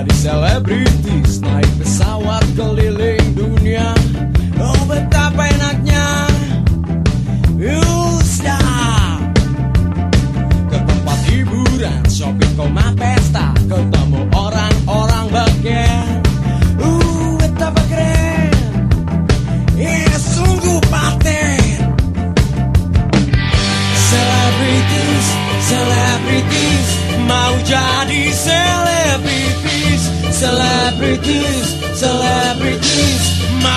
jadi selebritis Naik pesawat keliling dunia. Oh betapa enaknya. Usia. Ke tempat hiburan Shopping koma pesta. Ketemu orang-orang bagian Uh betapa keren. Ya sungguh paten. Selebritis Selebritis Mau jadi celebrities, celebrities.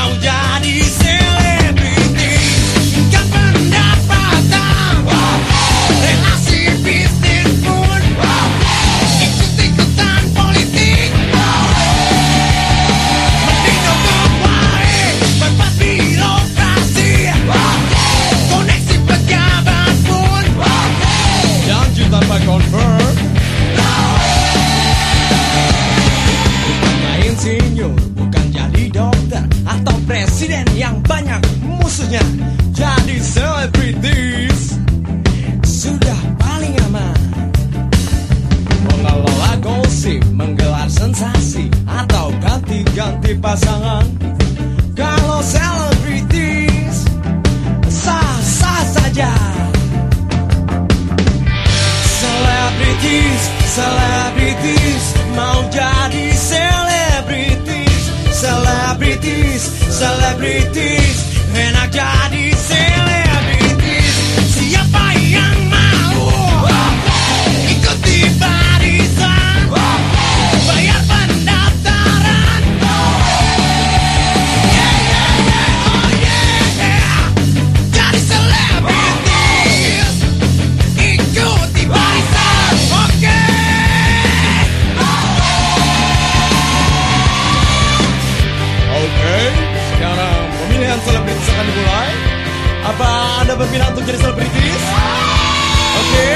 Presiden yang banyak musuhnya. Jadi selebritis Sudah paling aman. Mengelola gosip, menggelar sensasi Atau ganti-ganti pasangan. Kalau selebritis Sah-sah saja. Selebritis, selebritis Mau jadi Selebritis, selebritis Enak jadi selebritis akan dimulai Apa anda berminat untuk jadi selebritis? Oke